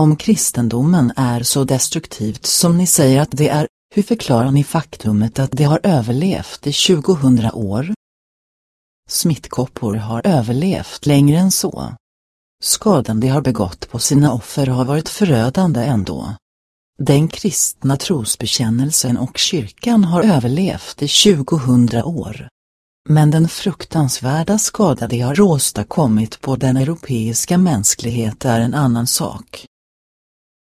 Om kristendomen är så destruktivt som ni säger att det är, hur förklarar ni faktumet att det har överlevt i 2000 år? Smittkoppor har överlevt längre än så. Skadan de har begått på sina offer har varit förödande ändå. Den kristna trosbekännelsen och kyrkan har överlevt i 2000 år. Men den fruktansvärda skada de har åstadkommit på den europeiska mänsklighet är en annan sak.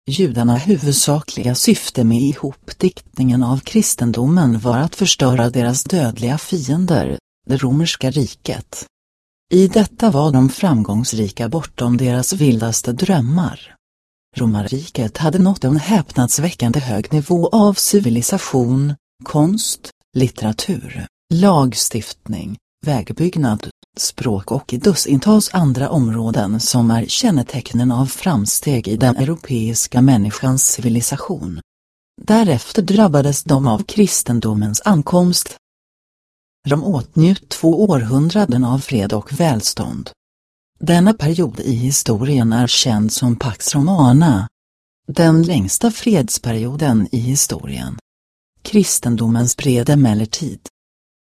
Judarna huvudsakliga syfte med ihopdiktningen av kristendomen var att förstöra deras dödliga fiender, det romerska riket. I detta var de framgångsrika bortom deras vildaste drömmar. Romarriket hade nått en häpnadsväckande hög nivå av civilisation, konst, litteratur, lagstiftning, vägbyggnad, språk och i dussintals andra områden som är kännetecknen av framsteg i den europeiska människans civilisation. Därefter drabbades de av kristendomens ankomst. De åtnjöt två århundraden av fred och välstånd. Denna period i historien är känd som Pax Romana. Den längsta fredsperioden i historien. Kristendomen spred emellertid.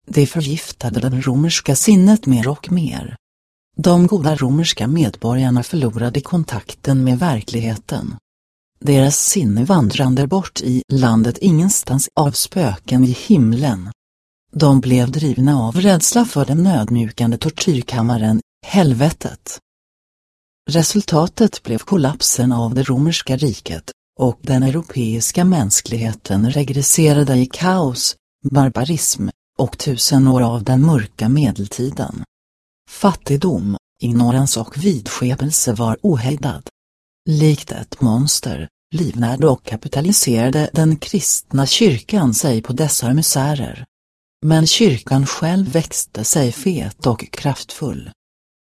Det förgiftade den romerska sinnet mer och mer. De goda romerska medborgarna förlorade kontakten med verkligheten. Deras sinne vandrade bort i landet ingenstans av spöken i himlen. De blev drivna av rädsla för den nödmjukande tortyrkammaren, helvetet. Resultatet blev kollapsen av det romerska riket, och den europeiska mänskligheten regresserade i kaos, barbarism, och tusen år av den mörka medeltiden. Fattigdom, ignorans och vidskepelse var ohejdad. Likt ett monster, livnärde och kapitaliserade den kristna kyrkan sig på dessa misärer. Men kyrkan själv växte sig fet och kraftfull.